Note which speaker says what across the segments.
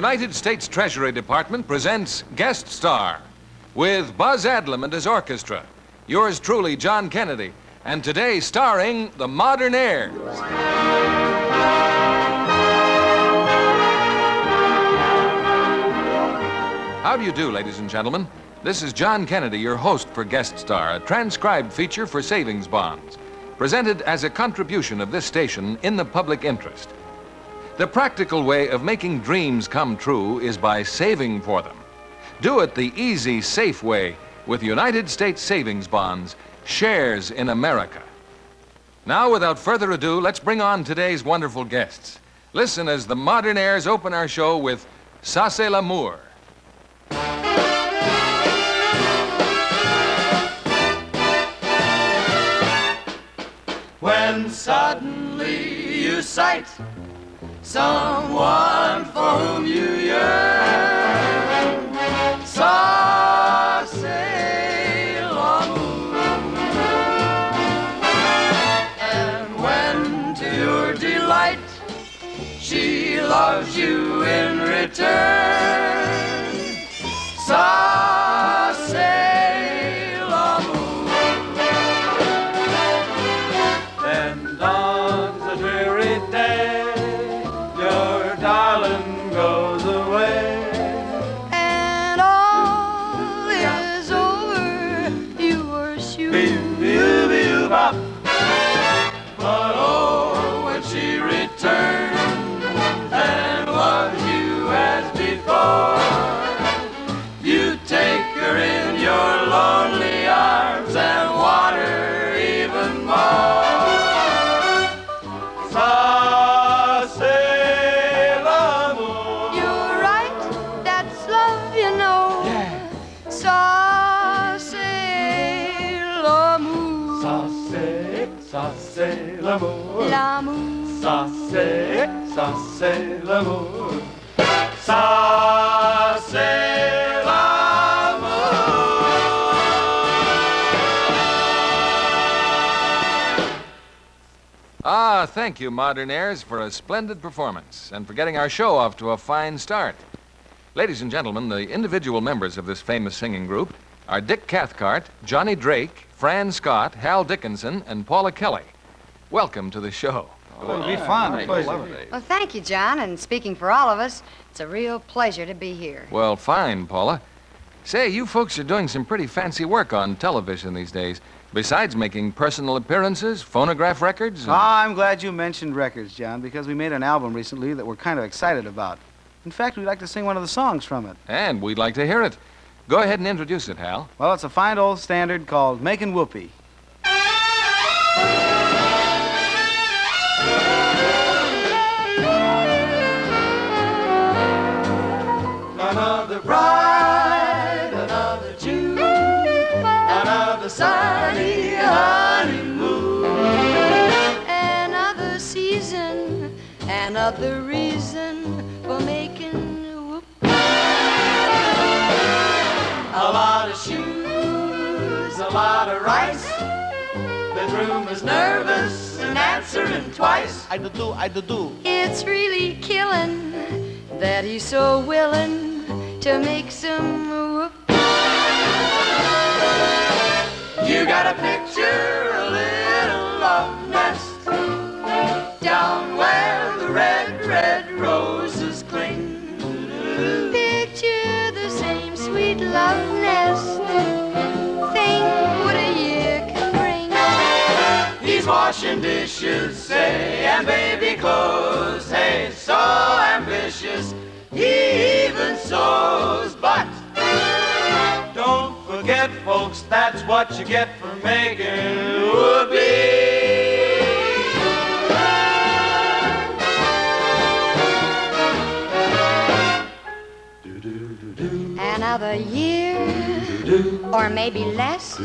Speaker 1: United States Treasury Department presents Guest Star with Buzz Adlam and his orchestra. Yours truly, John Kennedy. And today, starring the Modernaires. How do you do, ladies and gentlemen? This is John Kennedy, your host for Guest Star, a transcribed feature for savings bonds, presented as a contribution of this station in the public interest. The practical way of making dreams come true is by saving for them. Do it the easy, safe way with United States savings bonds, shares in America. Now, without further ado, let's bring on today's wonderful guests. Listen as the Modernaires open our show with Ça l'amour.
Speaker 2: When suddenly you sight someone for whom you yearn, ça c'est l'amour. And when to your delight she loves you in return, ça, c'est l'amour. L'amour.
Speaker 3: Ça c'est,
Speaker 2: ça c'est l'amour. Ça c'est l'amour.
Speaker 1: Ah, thank you, Modernaires, for a splendid performance and for getting our show off to a fine start. Ladies and gentlemen, the individual members of this famous singing group are Dick Cathcart, Johnny Drake, Fran Scott, Hal Dickinson, and Paula Kelly. Welcome to the show.
Speaker 4: It'll be fun.
Speaker 3: Well, thank you, John. And speaking for all of us, it's a real pleasure to be here.
Speaker 1: Well, fine, Paula. Say, you folks are doing some pretty fancy work on television these days. Besides making personal appearances, phonograph records. and-
Speaker 4: Ah, I'm glad you mentioned records, John, because we made an album recently that we're kind of excited about. In fact, we'd like to sing one of the songs from it.
Speaker 1: and we'd like to hear it. Go ahead and introduce it, Hal.
Speaker 4: Well, it's a fine old standard called Makin' Whoopee.
Speaker 2: A lot of rice. Bedroom is nervous and answering twice.
Speaker 4: I do do, I do do.
Speaker 3: It's really killing that he's so willing to make some whoop.
Speaker 2: You got a picture, washing dishes, say, and baby clothes, hey, so ambitious. He even sews, but don't forget, folks, that's what you get for making whoopee.
Speaker 3: Another year, or maybe less.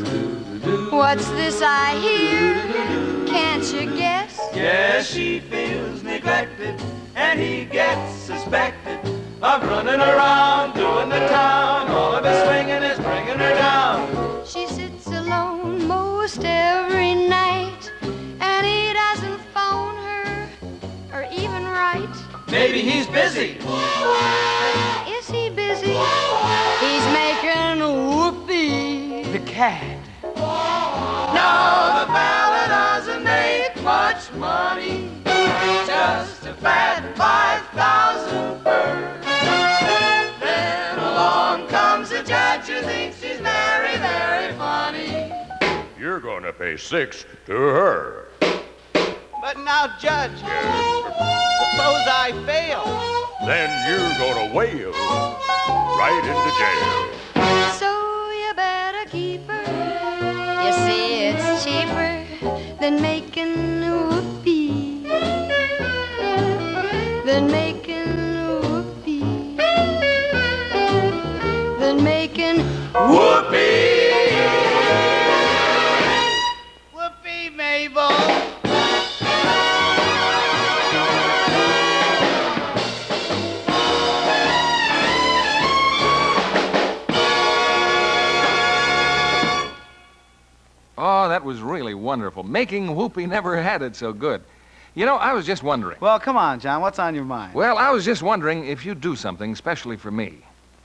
Speaker 3: What's this I hear? Can't you guess?
Speaker 2: Yes, she feels neglected, and he gets suspected of running around, doing the town. All of his swinging is bringing her down.
Speaker 3: She sits alone most every night, and he doesn't phone her or even write.
Speaker 2: Maybe he's busy.
Speaker 5: Is he
Speaker 2: busy? He's making whoopee. The cat. No, the bat money. Just a fat 5,000 per. Then along comes a judge who thinks she's very, very funny.
Speaker 6: You're gonna pay six to her.
Speaker 5: But now, Judge, suppose I fail.
Speaker 6: Then you're gonna wail right into jail.
Speaker 3: So you better keep her. You see, it's cheaper than making Than making whoopee. Than making
Speaker 2: Whoopee!
Speaker 5: Whoopee, Mabel.
Speaker 1: Oh, that was really wonderful. Making Whoopee never had it so good. You know, I was just wondering.
Speaker 4: Well, come on, John. What's on your mind?
Speaker 1: Well, I was just wondering if you'd do something specially for me.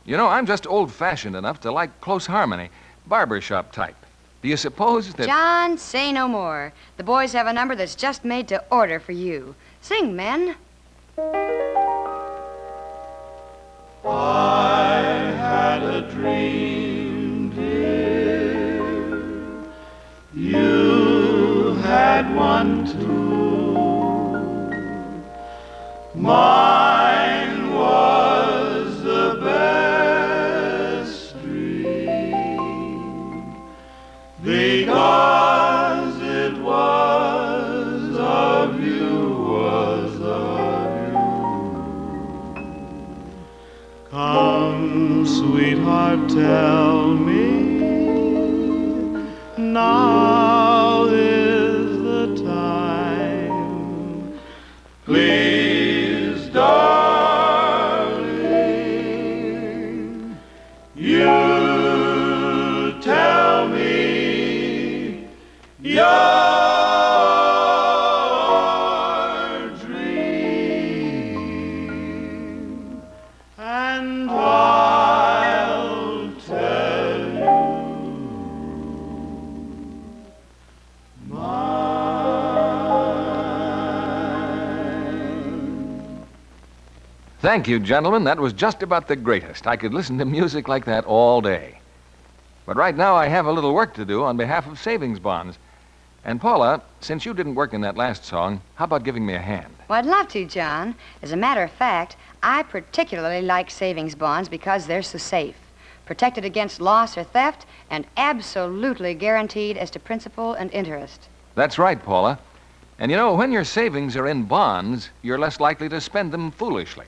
Speaker 1: You know, I'm just old fashioned enough to like close harmony, barbershop type. Do you suppose that.
Speaker 3: John, say no more. The boys have a number that's just made to order for you. Sing, men.
Speaker 2: I had a dream, dear. You had one too.
Speaker 1: Thank you, gentlemen. That was just about the greatest. I could listen to music like that all day. But right now, I have a little work to do on behalf of savings bonds. And Paula, since you didn't work in that last song, how about giving me a hand?
Speaker 3: Well, I'd love to, John. As a matter of fact, I particularly like savings bonds because they're so safe, protected against loss or theft, and absolutely guaranteed as to principal and interest.
Speaker 1: That's right, Paula. And you know, when your savings are in bonds, you're less likely to spend them foolishly.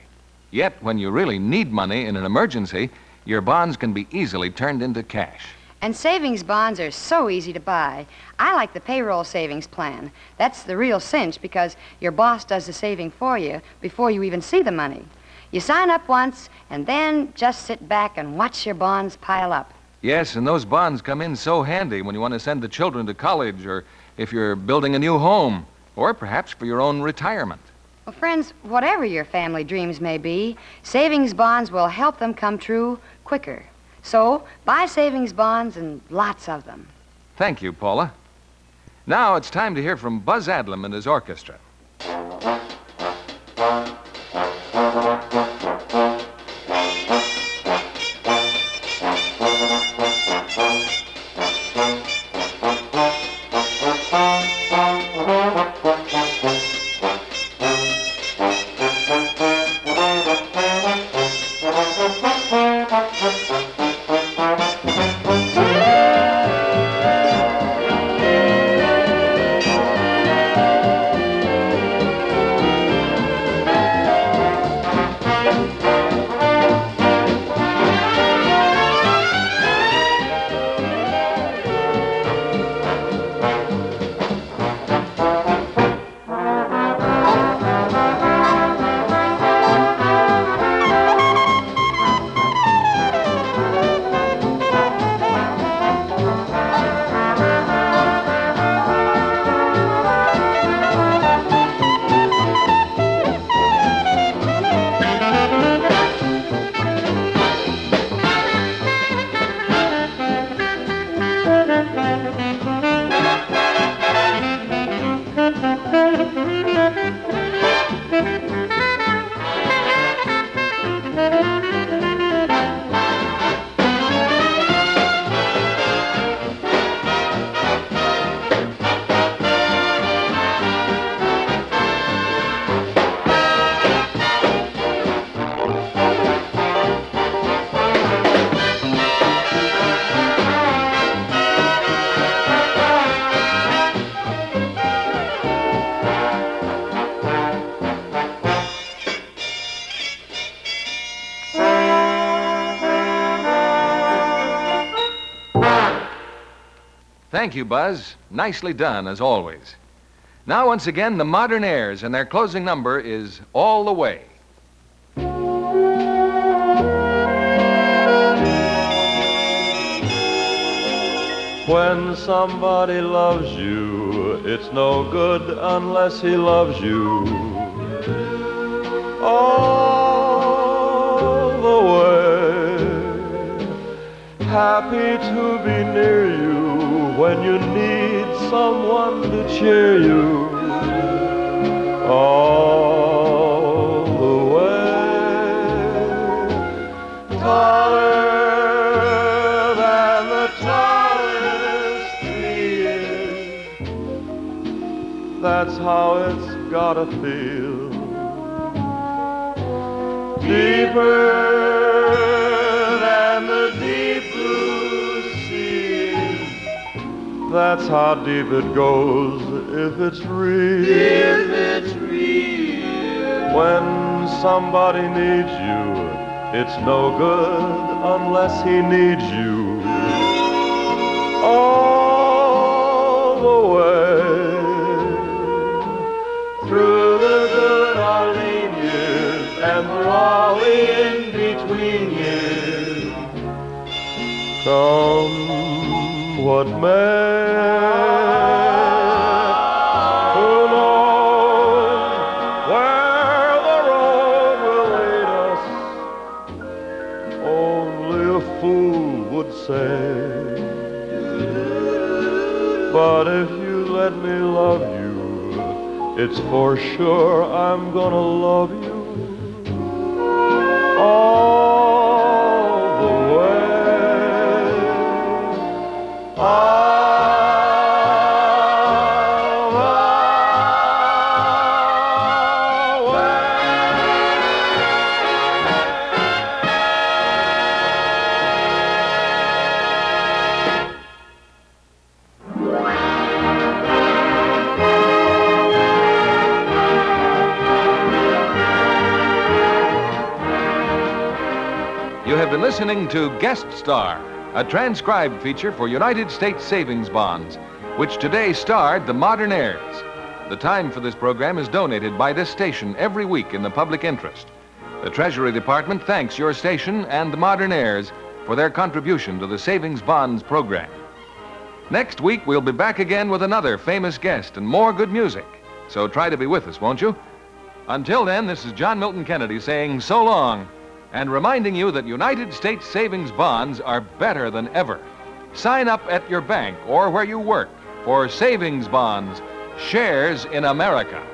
Speaker 1: Yet, when you really need money in an emergency, your bonds can be easily turned into cash.
Speaker 3: And savings bonds are so easy to buy. I like the payroll savings plan. That's the real cinch because your boss does the saving for you before you even see the money. You sign up once and then just sit back and watch your bonds pile up.
Speaker 1: Yes, and those bonds come in so handy when you want to send the children to college or if you're building a new home or perhaps for your own retirement.
Speaker 3: Well, friends, whatever your family dreams may be, savings bonds will help them come true quicker. So, buy savings bonds and lots of them.
Speaker 1: Thank you, Paula. Now it's time to hear from Buzz Adlam and his orchestra. Thank you, Buzz. Nicely done, as always. Now, once again, the Modernaires, and their closing number is All the Way.
Speaker 7: When somebody loves you, it's no good unless he loves you. All the way, happy to be near you when you need someone to cheer you. All the way, taller than the tallest tree is. That's how it's gotta feel. Deeper That's how deep it goes if it's real. If it's real. When somebody needs you, it's no good unless he needs you. All the way through the good Arlene years and through all the in-between years. Come what man Who knows where the road will lead us? Only a fool would say. But if you let me love you, it's for sure I'm gonna love you
Speaker 1: listening to Guest Star, a transcribed feature for United States Savings Bonds, which today starred the Modernaires. The time for this program is donated by this station every week in the public interest. The Treasury Department thanks your station and the Modernaires for their contribution to the Savings Bonds program. Next week, we'll be back again with another famous guest and more good music. So try to be with us, won't you? Until then, this is John Milton Kennedy saying so long and reminding you that United States savings bonds are better than ever. Sign up at your bank or where you work for savings bonds, shares in America.